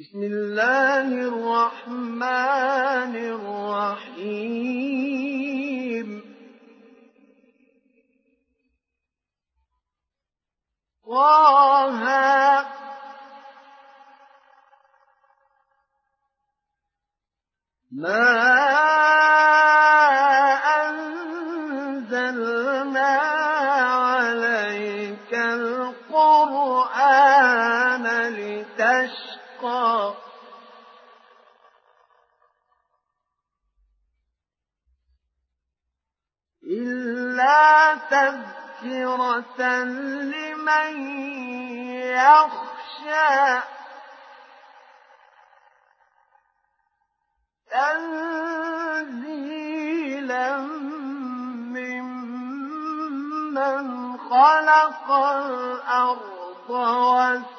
بسم الله الرحمن الرحيم. طه. ما تذكرة لمن يخشى. تنزيلا ممن خلق الأرض والسماوات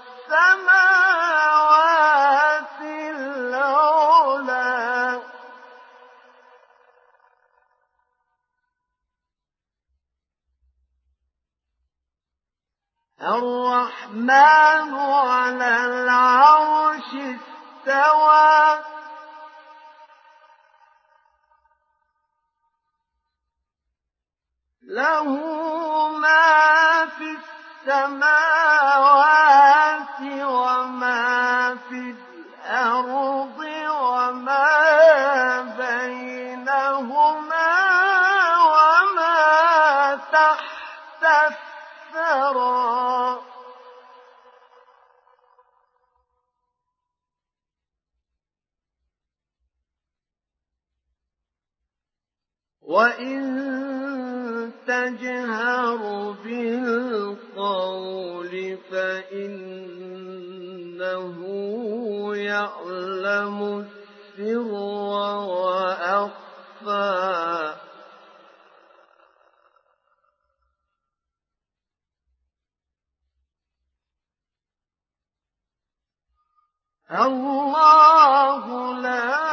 الرحمن على العرش استوى. له ما في السماوات وما في الأرض وما بينهما. وإن تجهر بالقول فإنه يعلم السر وأخفى الله لا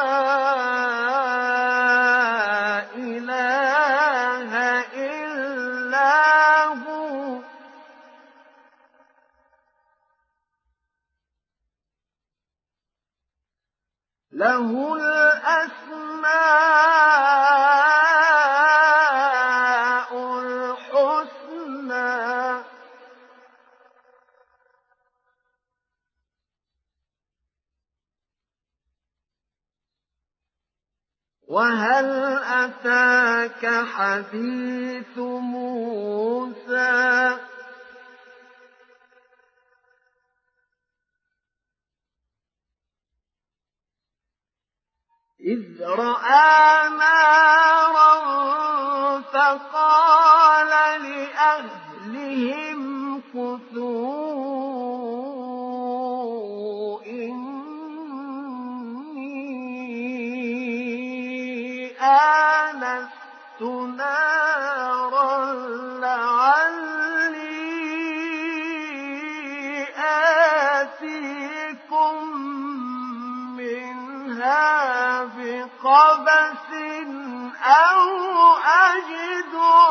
حديث موسى. إذ رأى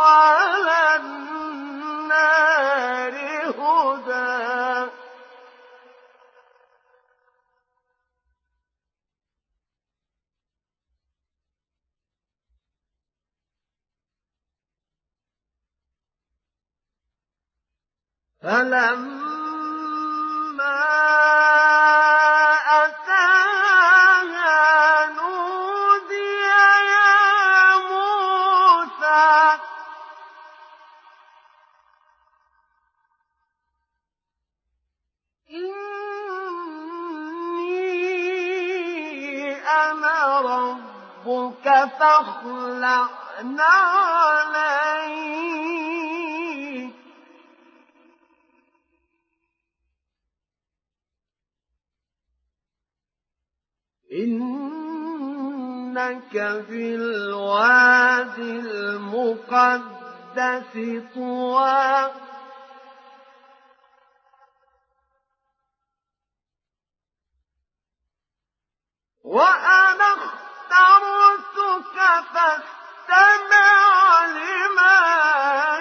على النار هدى. فلما فاخلع عليك. إنك بالواد المقدس طوى. وأنا اخترتك فاستمع لما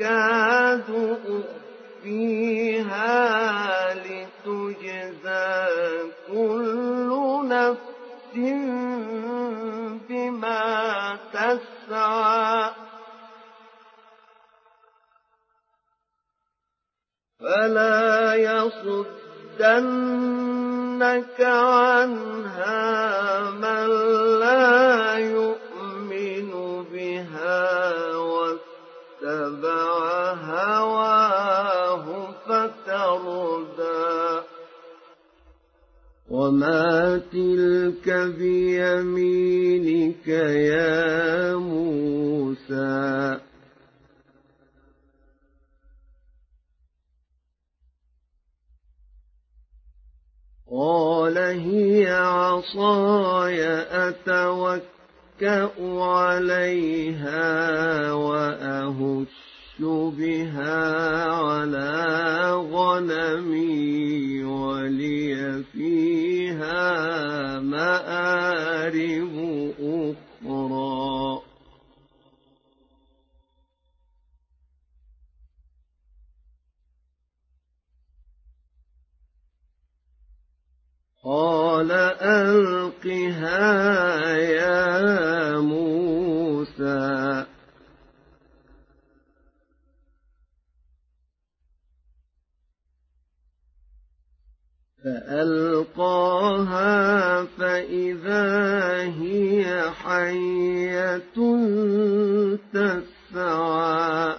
أَكَادُ أُخْفِيهَا لِتُجْزَىٰ كُلُّ نَفْسٍ بِمَا تَسْعَىٰ. فَلَا يَصُدَّنَّكَ عَنْهَا مَن وَمَا تِلْكَ بِيَمِينِكَ يَا مُوسَىٰ قَالَ هِيَ عَصَايَ أَتَوَكَّأُ عَلَيْهَا وَأَهُشُّ بِهَا عَلَىٰ غَنَمِي وَلِيَ فِيهَا مَآرِبُ أُخْرَىٰ. قَالَ أَلْقِهَا يَا مُوسَىٰ فَأَلْقَاهَا فَإِذَا هِيَ حَيَّةٌ تَسْعَىٰ.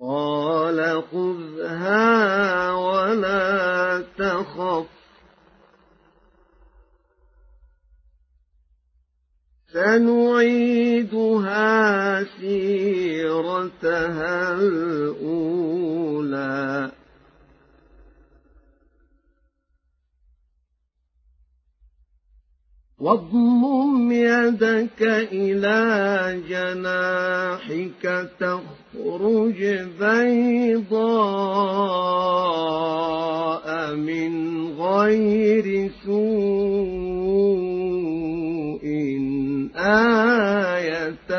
قَالَ خُذْهَا وَلَا تَخَفْ ۖ. سَنُعِيدُهَا سِيرَتَهَا الْأُولَىٰ. وَاضْمُمْ يَدَكَ إِلَىٰ جَنَاحِكَ تَخْرُجْ بَيْضَاءَ مِنْ غَيْرِ سُوءٍ. آيَةً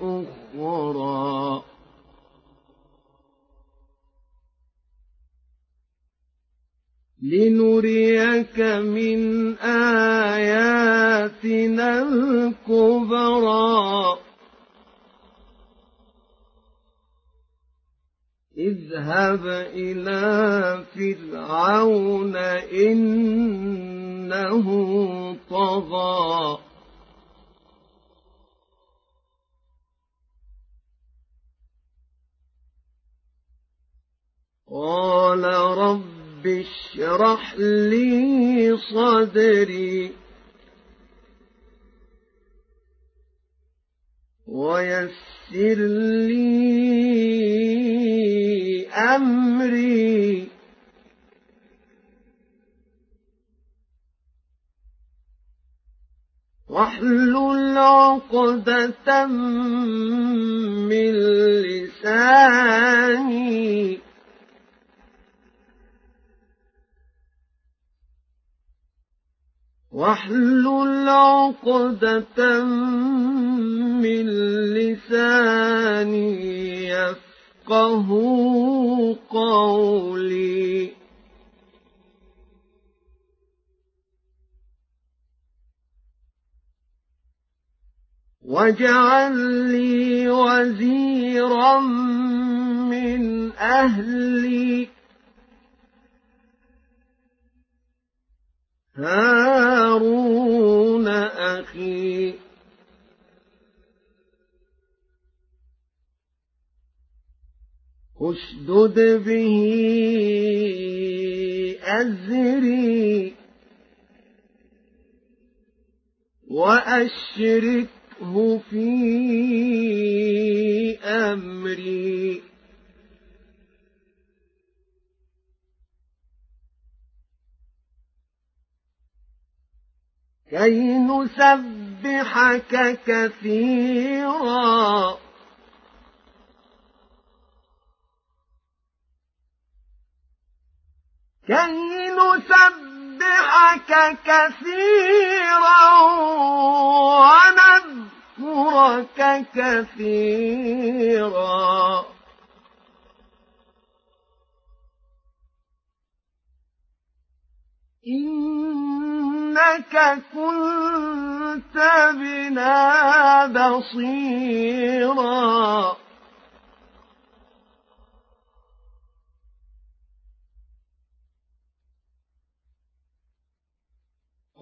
أُخْرَىٰ. لِنُرِيَكَ مِنْ آيَاتِنَا الْكُبْرَى. اذْهَبْ إِلَىٰ فِرْعَوْنَ إِنَّهُ طَغَىٰ. قَالَ رَبِّ اشْرَحْ لِي صَدْرِي وَيَسِّرْ لِي أَمْرِي. وَاحْلُلْ عُقْدَةً مِّن لِّسَانِي. واحلل عقدة من لساني يفقه قولي. واجعل لي وزيرا من أهلي. هارون أخي. اشدد به أزري. وأشركه في أمري. كي نسبحك كثيرا. كي نسبحك كثيرا ونذكرك كثيرا. إنك كنت بنا بصيرا.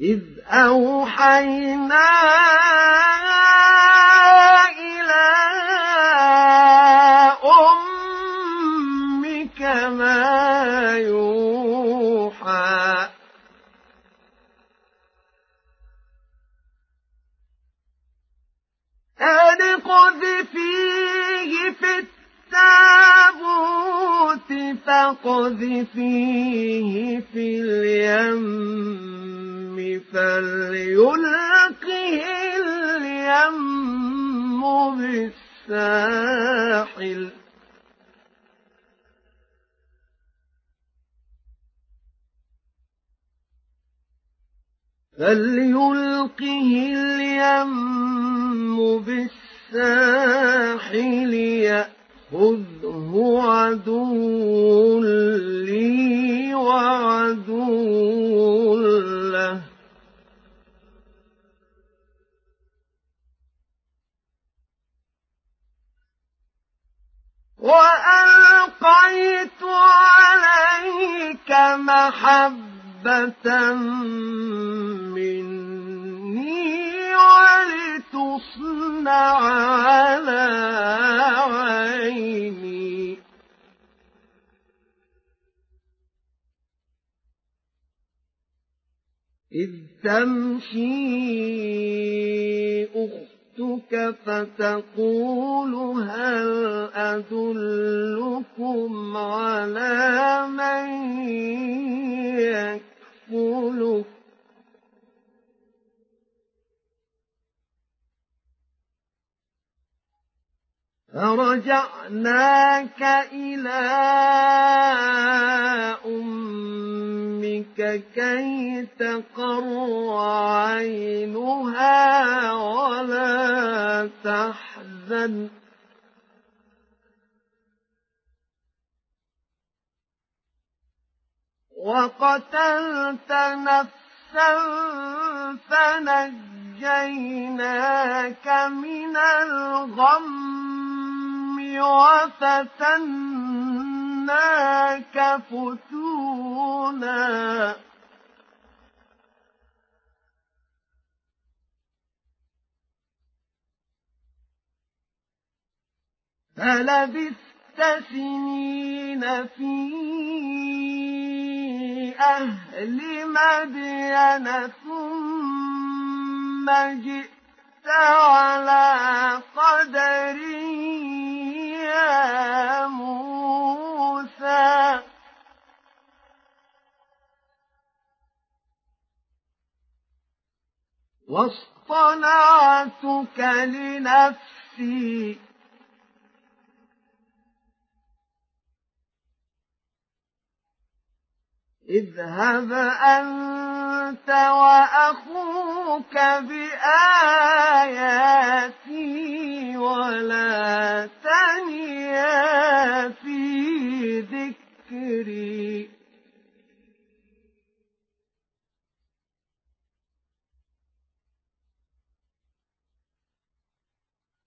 إذ أوحينا إلى أمك ما يوحى. أن قذفيه في التابوت فاقذفيه في اليم فليلقه اليم بالساحل. فليلقه اليم بالساحل يأخذه عدو لي وعدو له وألقيت عليك محبة مني ولتصنع إذ تمشي أختي جئتك فتقول هل أدلكم على من يكفلك؟ فرجعناك إلى أمك كي تقر عينها ولا تحزن. وقتلت نفسا فنجيناك من الغم. وفتناك فتونا فلبثت سنين في أهل مدين ثم جئت على قدري يا موسى. واصطنعتك لنفسي. اذهب أنت وأخوك بآياتي ولا تنيا في ذكري.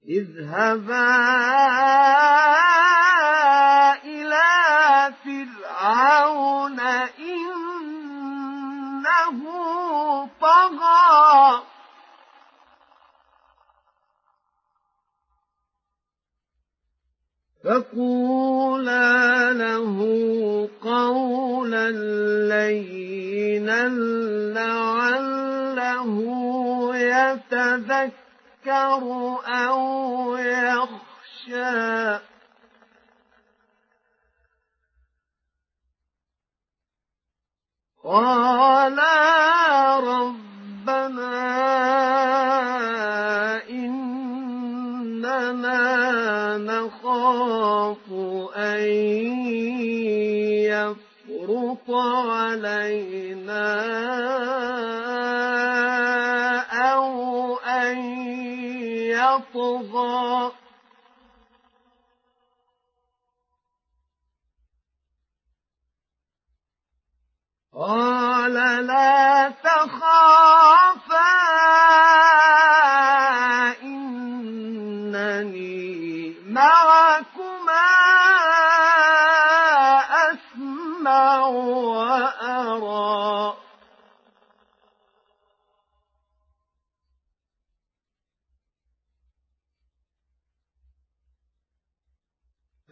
اذهبا فقولا له قولا لينا لعله يتذكر أو يخشى. قالا يفرط علينا يطغى قال لا تخافا.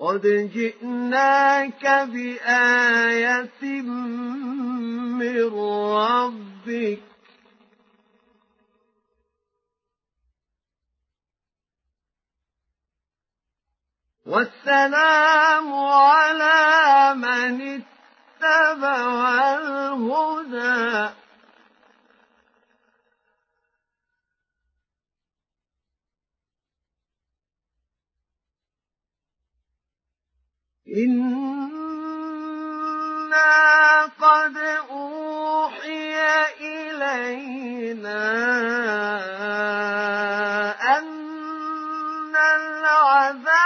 قد جئناك بآية من ربك. والسلام على من اتبع الهدى. إنا قد أوحي إلينا أن العذاب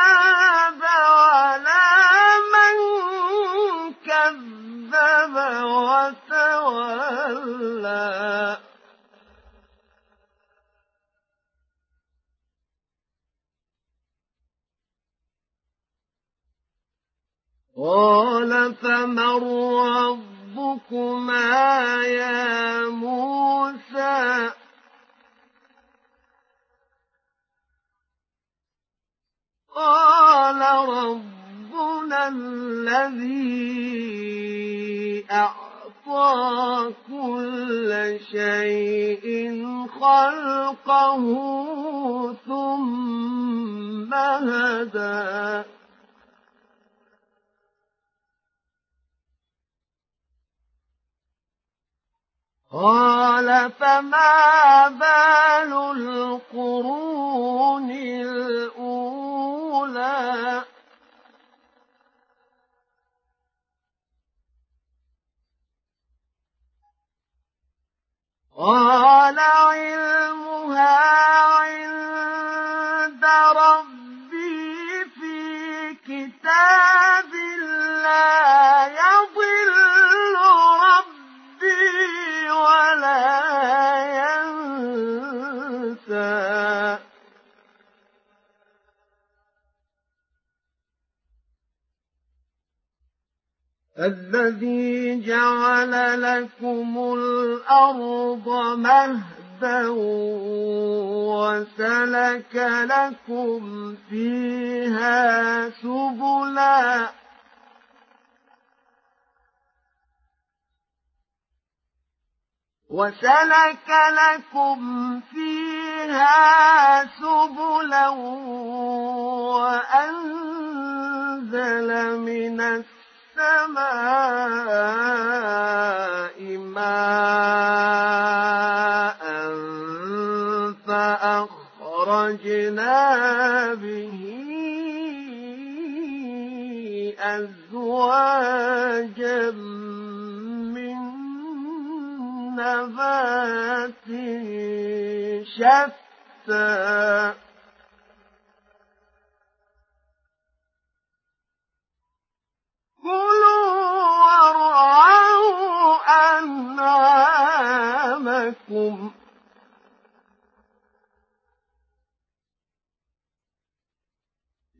قال فمن ربكما يا موسى؟ قال ربنا الذي أعطى كل شيء خلقه ثم هدى. قال فما بال القرون الأولى؟ قال علمها عند ربي في كتاب لا يضل الذي جعل لكم الأرض مهدا وسلك لكم فيها سبلا وسلك لكم فيها سبلا وأنزل من السماء ماء فأخرجنا به أزواجا نبات شتى. كلوا وارعوا أنعامكم.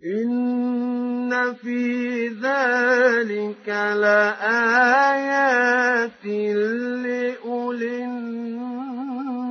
إن في ذلك لآيات لأولي النهى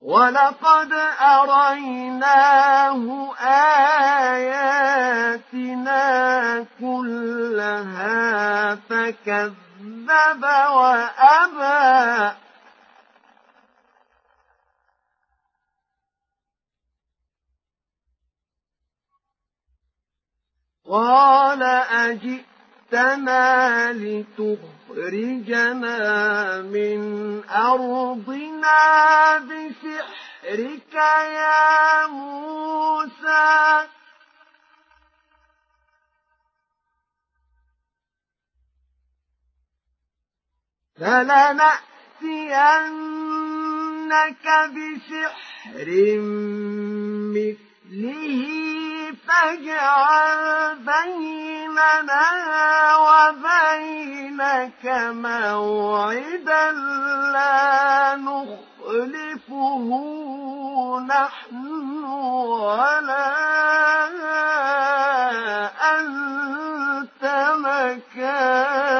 ولقد أريناه آياتنا كلها فكذب وأبى قال أجئتنا لتخرجنا من أرضنا بسحرك يا موسى فلنأتينك بسحر مثله فاجعل بيننا وبينك موعدا لا نخلفه نحن ولا أنت مكانا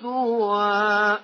سوى.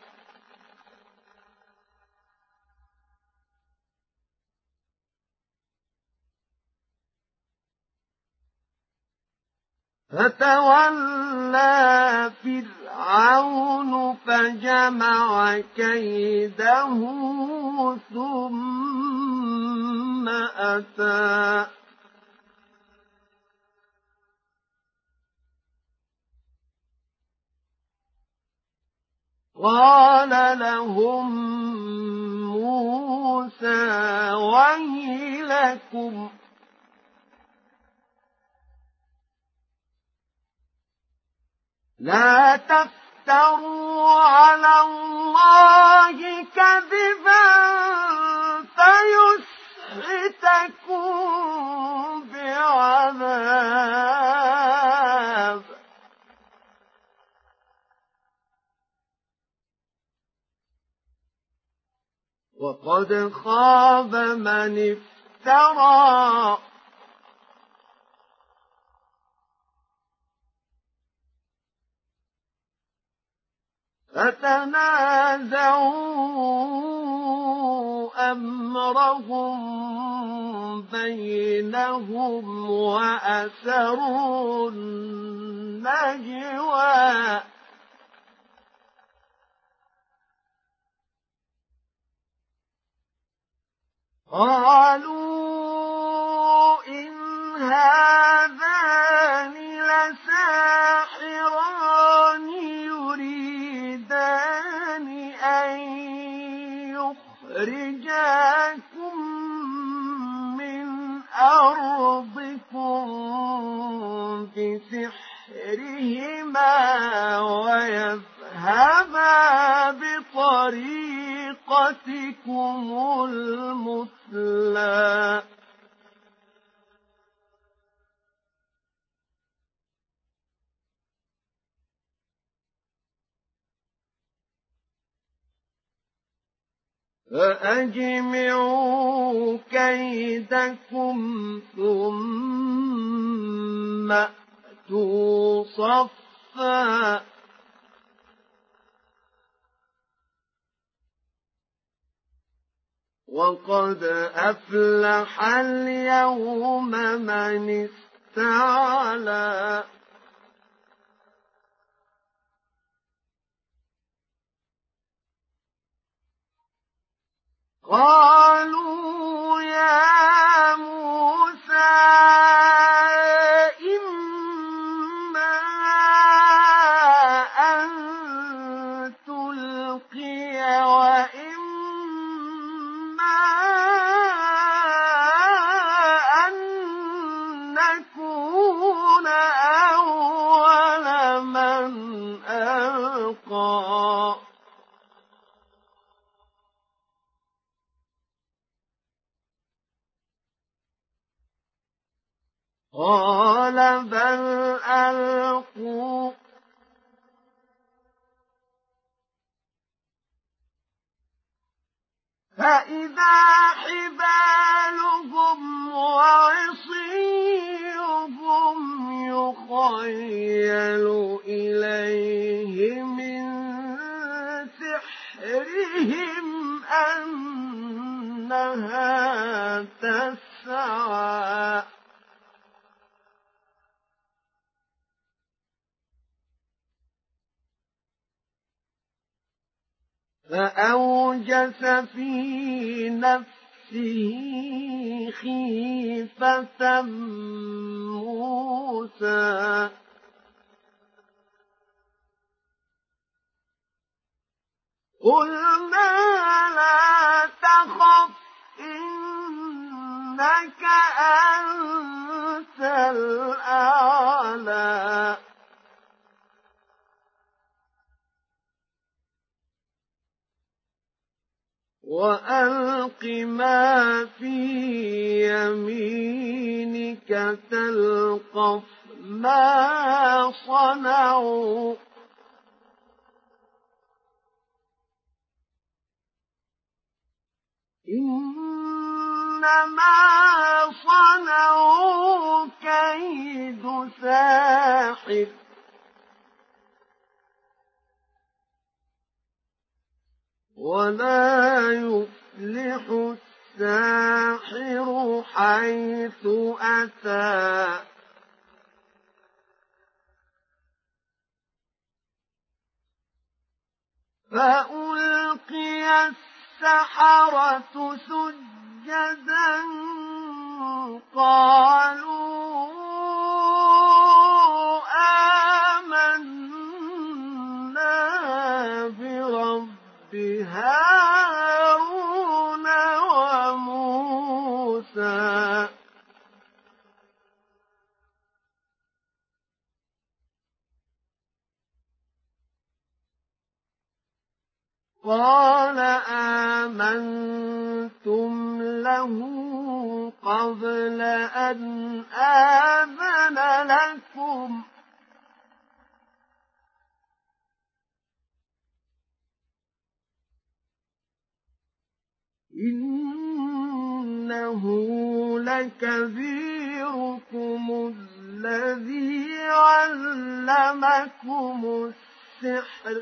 فتولى فرعون فجمع كيده ثم أتى. قال لهم موسى ويلكم لا تفتروا على الله كذبا فيسحتكم بعذاب. وقد خاب من افترى فتنازعوا أمرهم بينهم وأسروا النجوى. قالوا إن هذان لساحران. يريدان أن يخرجاكم من أرضكم بسحرهما ويذهبا بطريقتكم المثلى. فأجمعوا كيدكم ثم أتوا صفا. وقد أفلح اليوم من استعلى. قالوا يا موسى يفلح الساحر حيث أتى. فألقي السحرة سجدا قالوا قال آمنتم له قبل أن آذن لكم. إنه لكبيركم الذي علمكم السحر.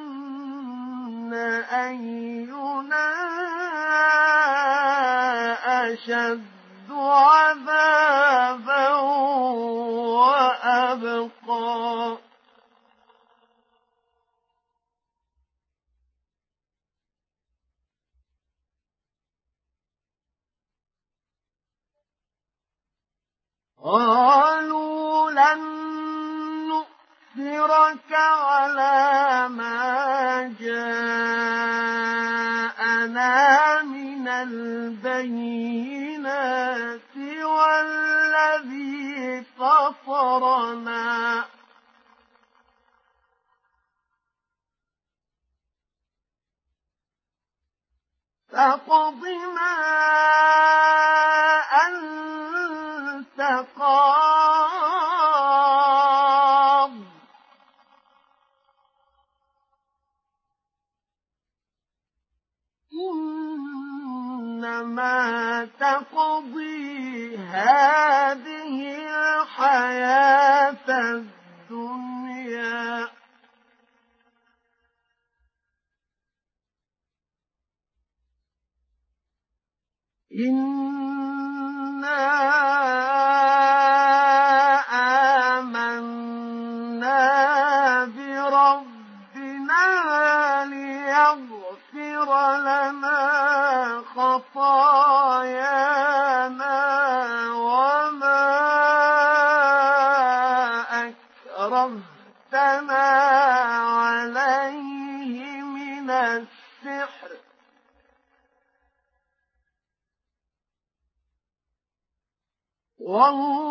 أينا أشد عذابا وأبقى قالوا لن نؤثرك على ما جاءنا من البينات والذي فطرنا. فاقض ما أنت قاض إنما تقضي هذه الحياة الدنيا إنا خطايانا وما أكرهتنا عليه من السحر. والله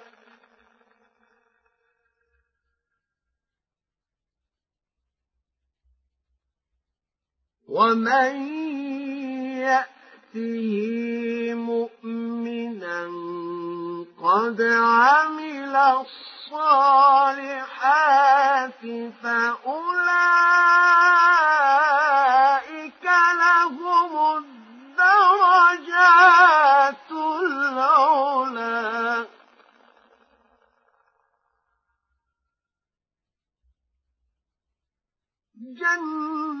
ومن يأته مؤمنا قد عمل الصالحات فأولئك لهم الدرجات العلى جنات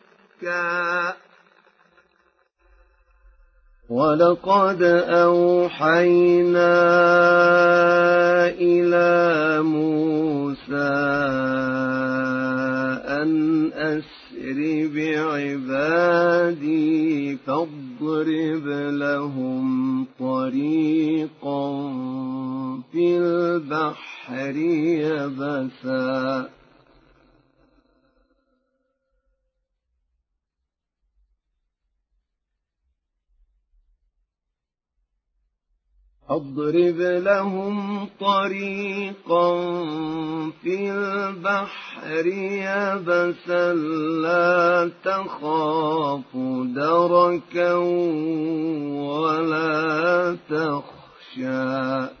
ولقد أوحينا إلى موسى أن أسر بعبادي فاضرب لهم طريقا في البحر يبسا. أضرب لهم طريقا في البحر يبسا لا تخاف دركا ولا تخشى.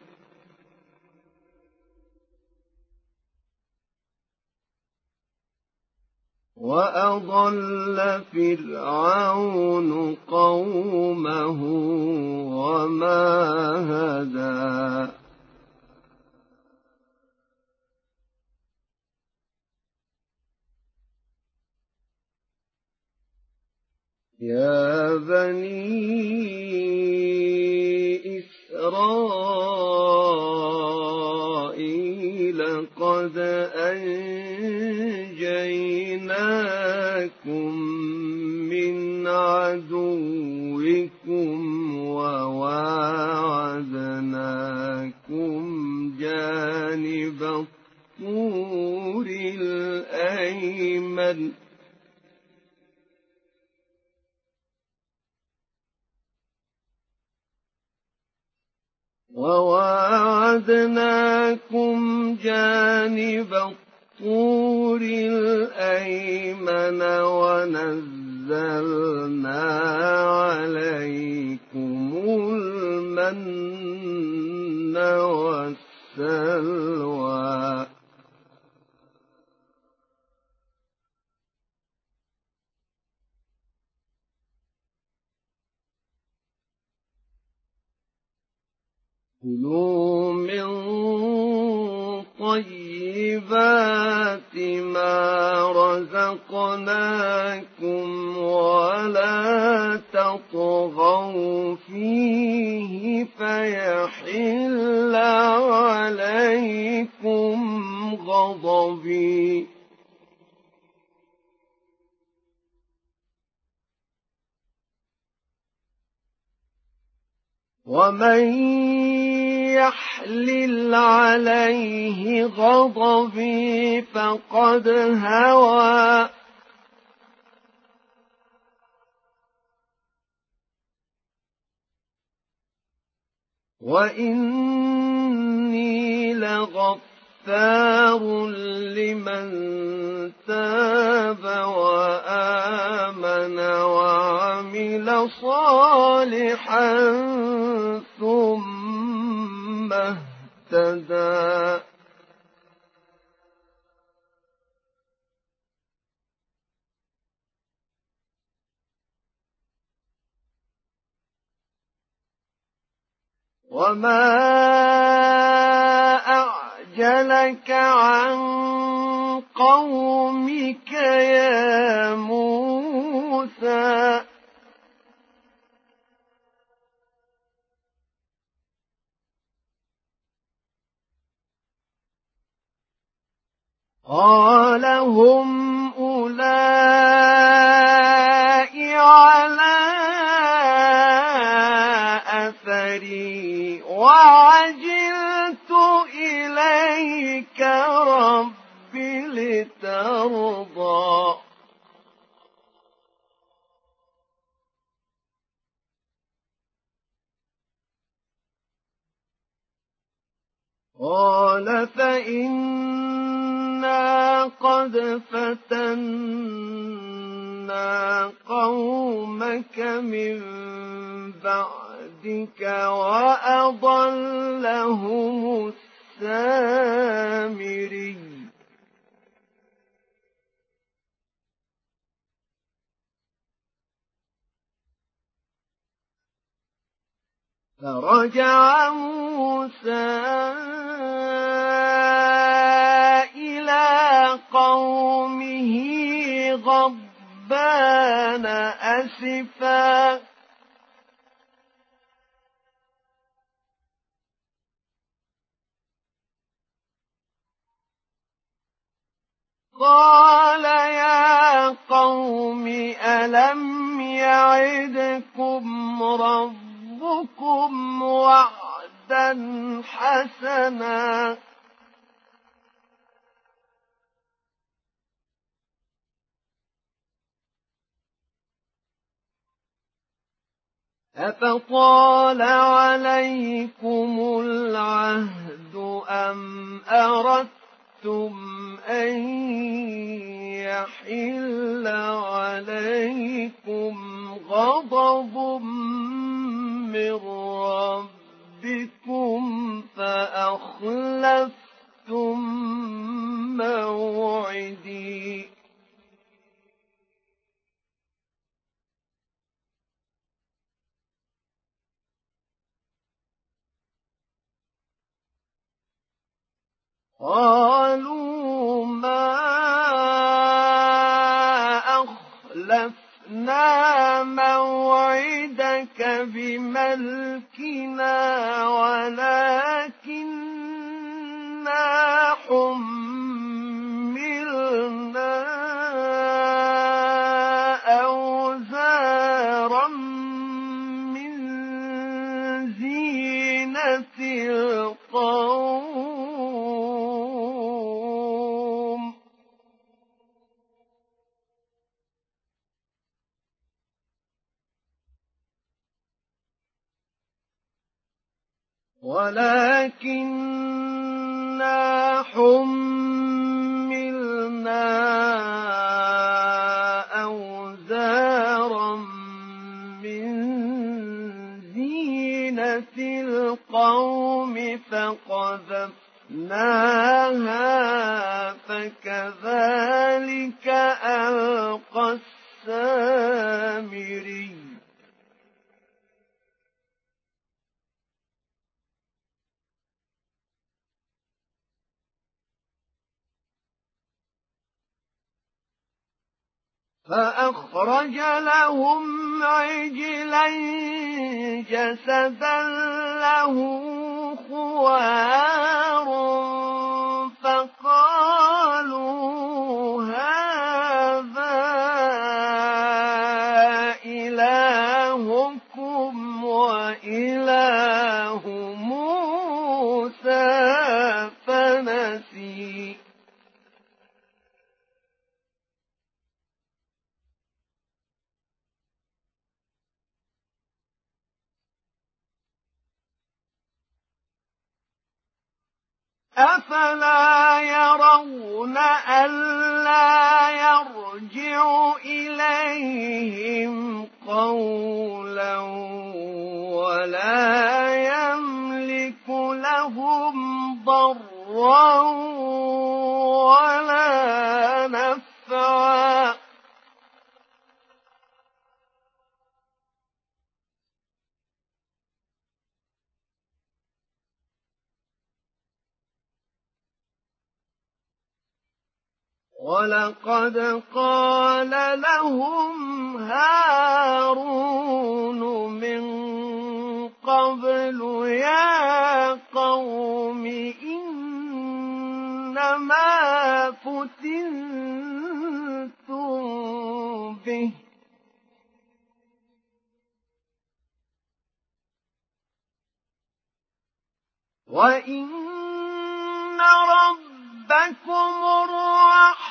وأضل فرعون قومه وما هدى يا بني إسرائيل قد أنجيناكم من عدوكم وواعدناكم جانب الطور الأيمن وواعدناكم جانب الطور الأيمن ونزلنا عليكم المن والسلوى كلوا من طيبات ما رزقناكم ولا تطغوا فيه فيحل عليكم غضبي. ومن يحلل عليه غضبي فقد هوى. وإني لغفار لمن تاب وآمن وعمل صالحا ثم اهتدى. وما أعجلك عن قومك يا موسى. قال هم أولئك على أثري وعجلت إليك رب لترضى. قال فإنا قد فتنا قومك من بعدك وأضلهم السامري. فرجع موسى إلى قومه غضبان أسفا. قال يا قوم ألم يعدكم ربكم وعدا حسنا أفطال عليكم العهد أم أردتم أن يحل عليكم غضب من ربكم فأخلفتم موعدي. قالوا ما أخلفنا موعدك بملكنا ولكننا حملنا أوزارا فأخرج لهم عجلا جسدا له خوار أفلا يرون ألا يرجع إليهم قولا ولا يملك لهم ضرا ولا نفعا. ولقد قال لهم هارون من قبل يا قوم إنما فتنتم به. وإن ربكم الرحمن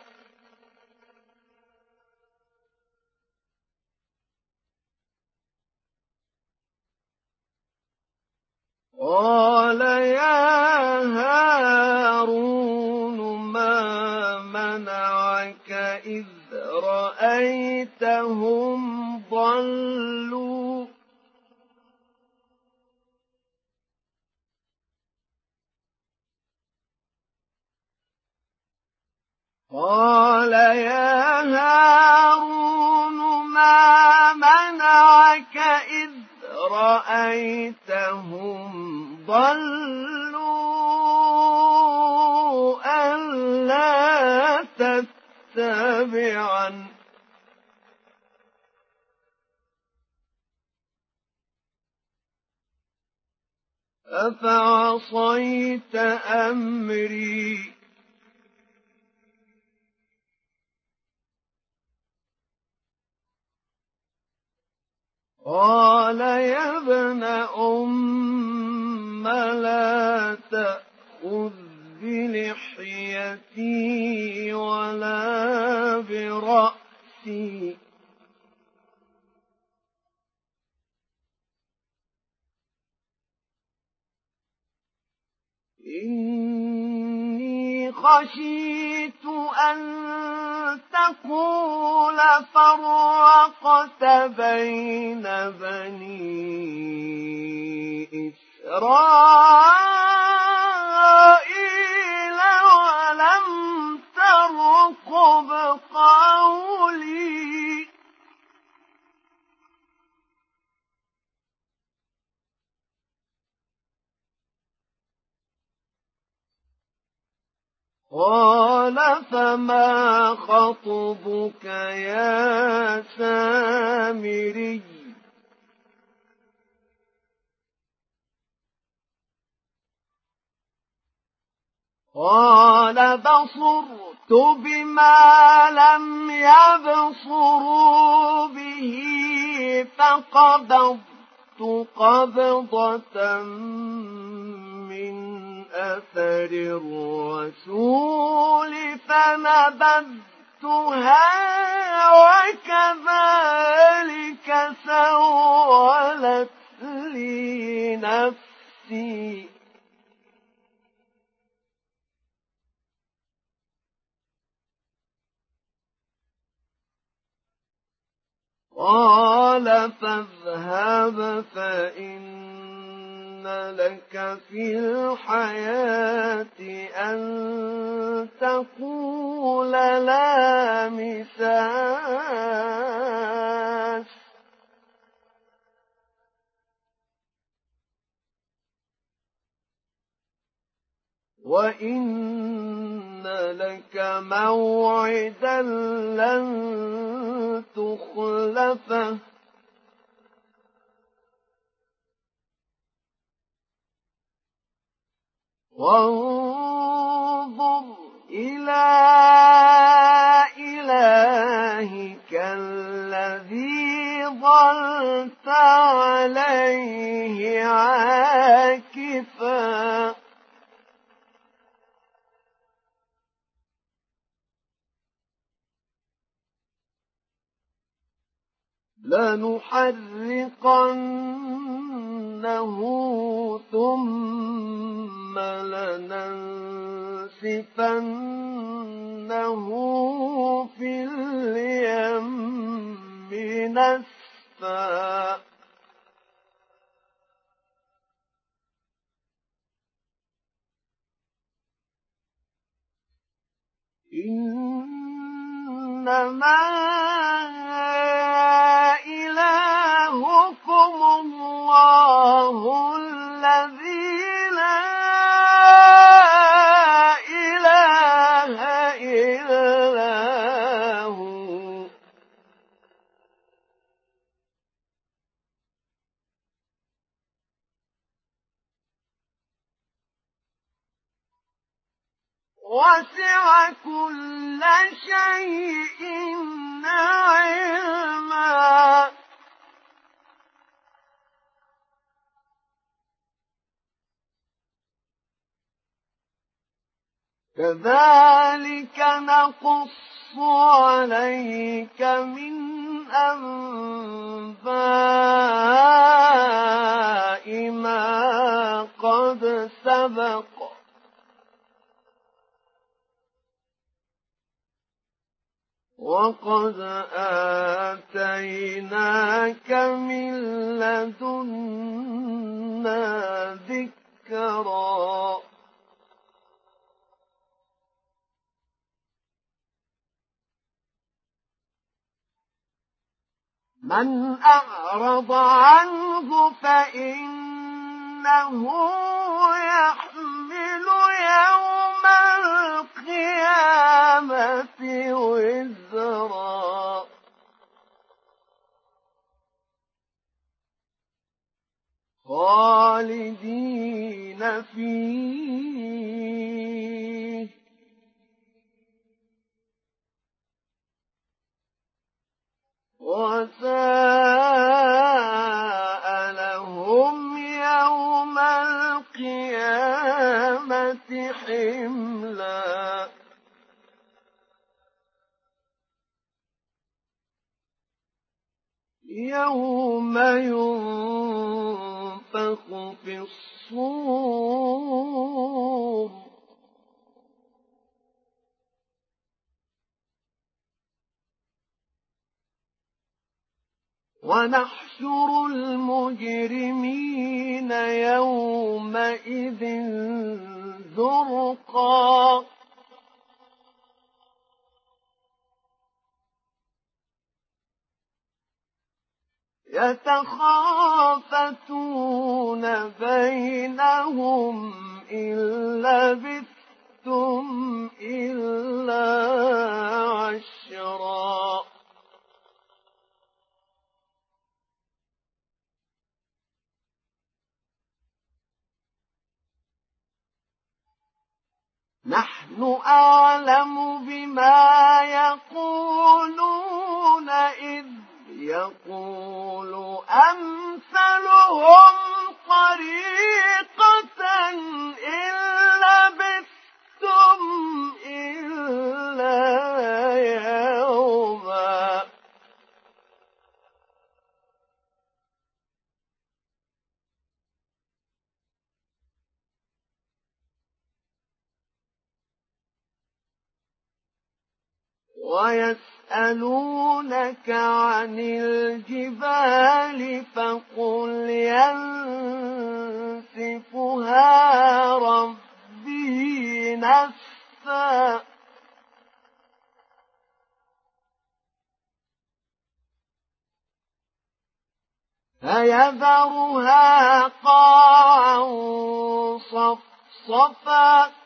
قال يا هارون ما منعك إذ رأيتهم ضلوا؟ قال يا هارون ما منعك إذ رأيتهم ضلوا ألا تتبعن. أفعصيت أمري؟ قال يا ابن أم لا تأخذ بلحيتي ولا برأسي. إني خشيت أن تقول فرقت بين بني إسرائيل ولم ترقب قولي قال فما خطبك يا سامري؟ قال بصرت بما لم يبصروا به فقبضت قبضة من أثر الرسول فنبذتها وكذلك سولت لي نفسي قال فاذهب فإن لك في الحياة أن تقول لا مساس وإن لك موعدا لن تخلفه. وانظر إلى إلهك الذي ظلت عليه عاكفا. لنحرقنه ثم لننسفنه في اليم نسفا. إنما إلهكم الله الذي لا إله إلا هو. وسع كل كذلك نقص عليك من أنباء ما قد سبق. وقد آتيناك من لدنا ذكرا من أعرض عنه فإنه يحمل يوم القيامة وزرا. خالدين فيه. وساء لهم يوم القيامة حملا. يوم ينفخ في الصور. ونحشر المجرمين يومئذ زرقا. يتخافتون بينهم إن لبثتم إلا عشرا. نحن أعلم بما يقولون إذ يقول أمثلهم طريقة إن لبثتم إلا ويسألونك عن الجبال فقل ينسفها ربي نسفا فيذرها قاعا صفصفا.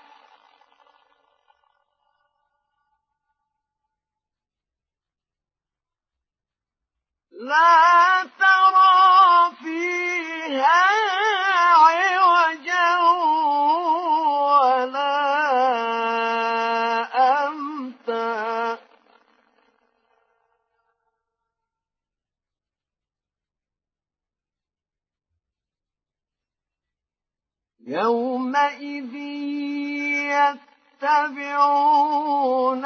لا ترى فيها عوجا ولا أمتا. يومئذ يتبعون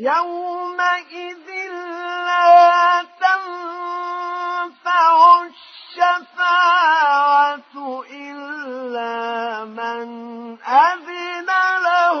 يومئذ لا تنفع الشفاعة إلا من أذن له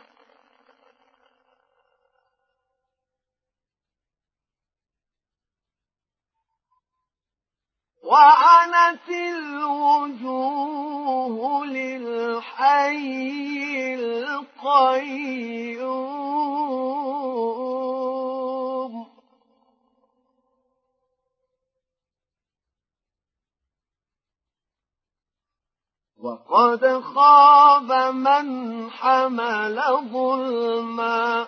وعنت الوجوه للحي القيوم. وقد خاب من حمل ظلما.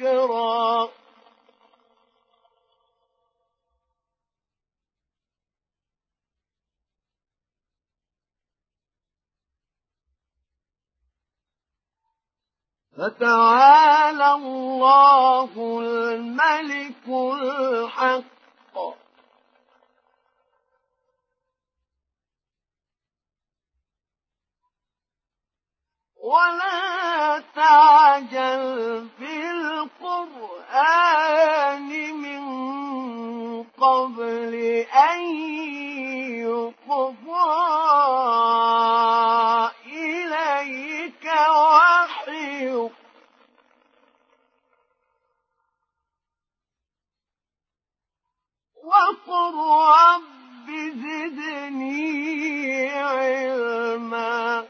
ذكرا. فتعالى الله الملك الحق. ولا تعجل بالقرآن من قبل أن يقضى إليك وحيه وقل رب زدني علما.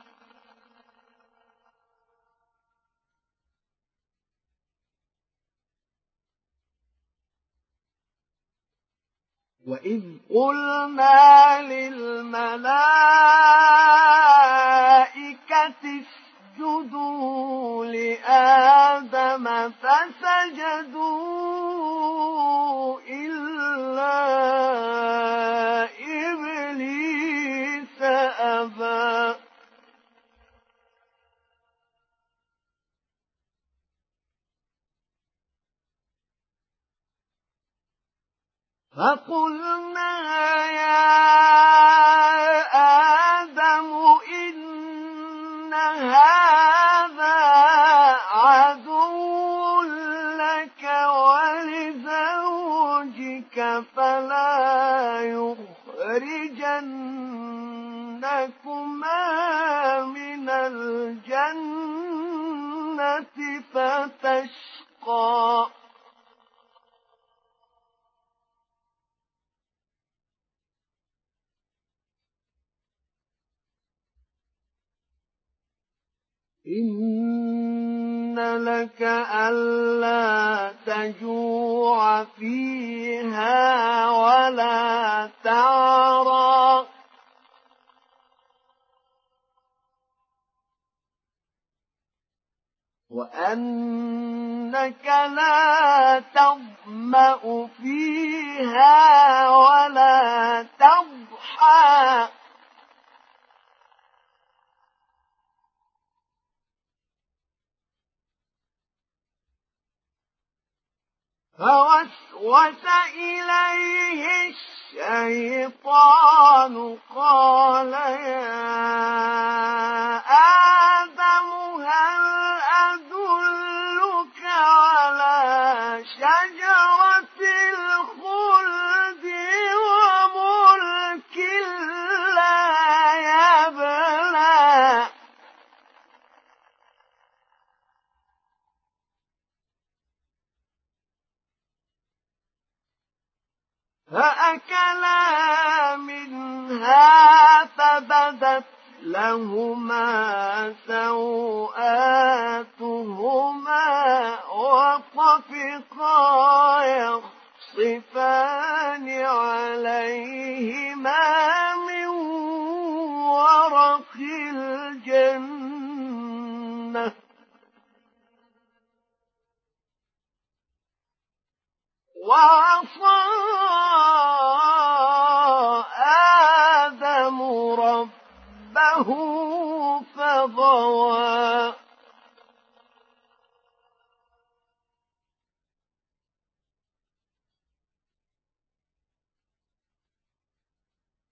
وإذ قلنا للملائكة اسجدوا لآدم فسجدوا إلا إبليس أبى فقلنا يا آدم إن هذا عدو لك ولزوجك فلا ألا تجوع فيها ولا تعرى. وأنك لا تظمأ فيها ولا تضحى. فوسوس إليه الشيطان قال يا آدم هل فأكلا منها فبدت لهما سوآتهما وطفقا يخصفان عليهما من ورق الجنة وعصى آدم ربه فغوى.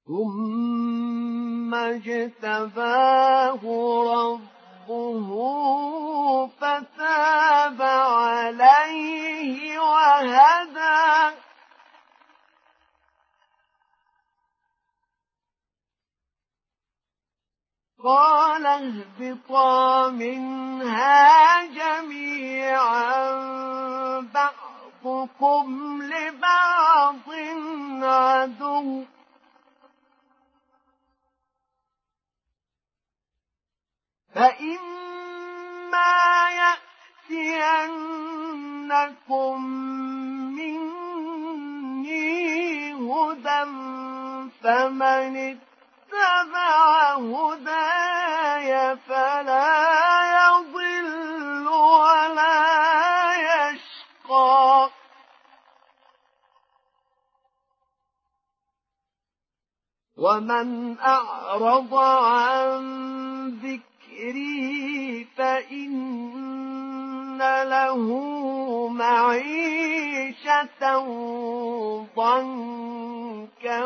ثم اجتباه ربه فتاب عليه وهدى قال اهبطا منها جميعا بعضكم لبعض عدو. فإما يأتينكم مني هدى فمن اتبع هداي فلا يضل ولا يشقى. ومن أعرض عن ذكر ذكري فإن له معيشة ضنكا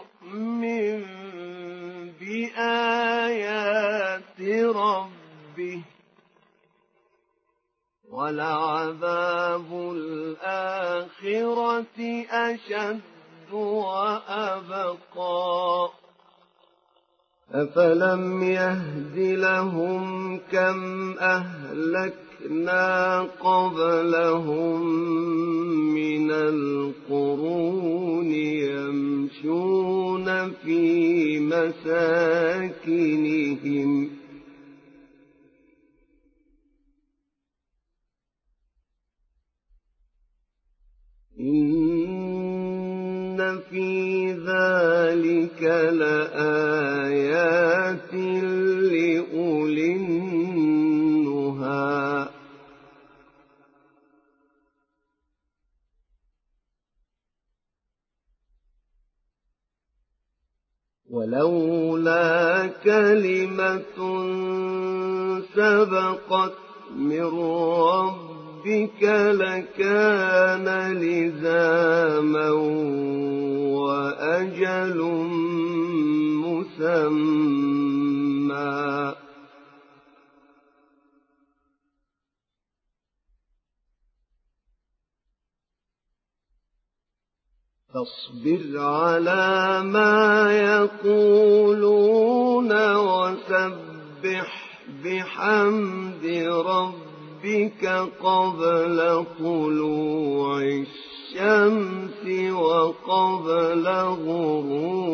ربه ولعذاب الآخرة أشد وأبقى. أفلم يهد لهم كم أهلكنا قبلهم من القرون يمشون في مساكنهم. إن في ذلك لآيات لأولي النهى ولولا كلمة سبقت من ربك لكان لزاما وأجل مسمى. فاصبر على ما يقولون وسبح بحمد ربك ربك قبل طلوع الشمس وقبل غروبها.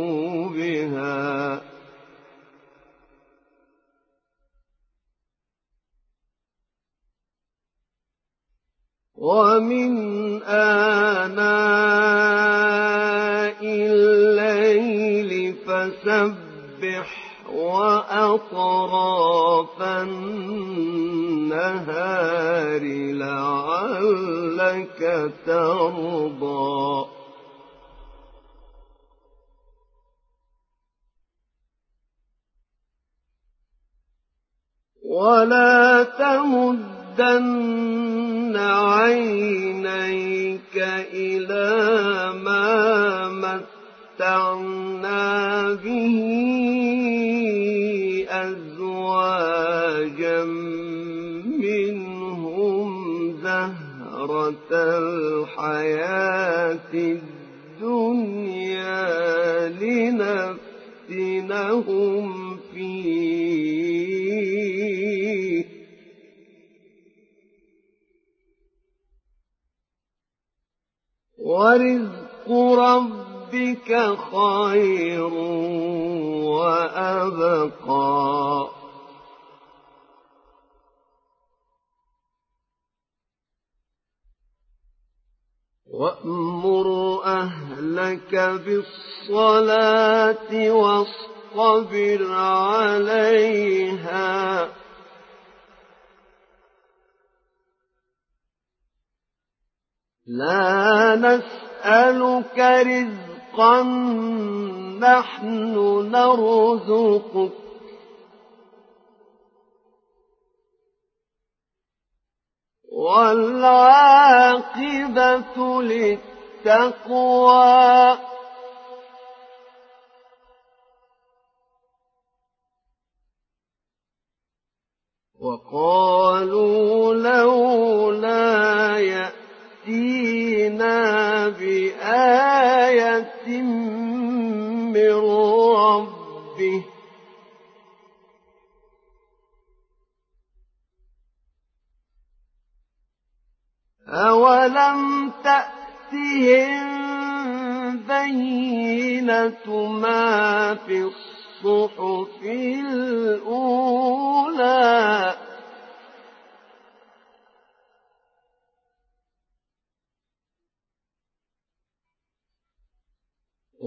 ومن آناء الليل فسبح وأطراف النهار لعلك ترضى. ولا تمدن عينيك إلى ما متعنا به أزواجا منهم زهرة الحياة الدنيا لنفتنهم فيه ورزق ربك خير وأبقى. وأمر أهلك بالصلاة واصطبر عليها. لا نسألك رزقا نحن نرزقك. والعاقبة للتقوى. وقالوا لولا يأتينا بآية من ربه. أولم تأتهم بينة ما في الصحف الأولى؟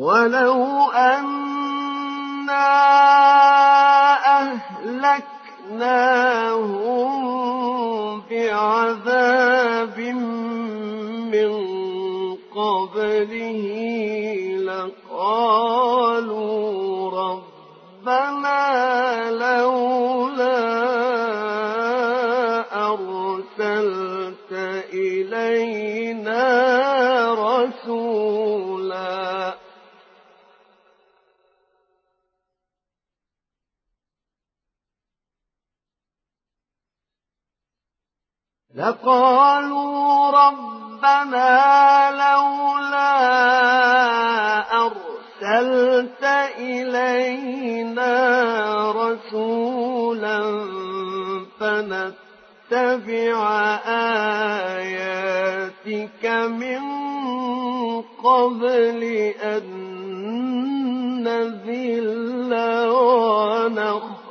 ولو أنا أهلكناهم بعذاب من قبله لقالوا ربنا لولا أرسلت إلينا رسولا لقالوا ربنا لولا أرسلت إلينا رسولا فنتبع آياتك من قبل أن نذل ونخزى.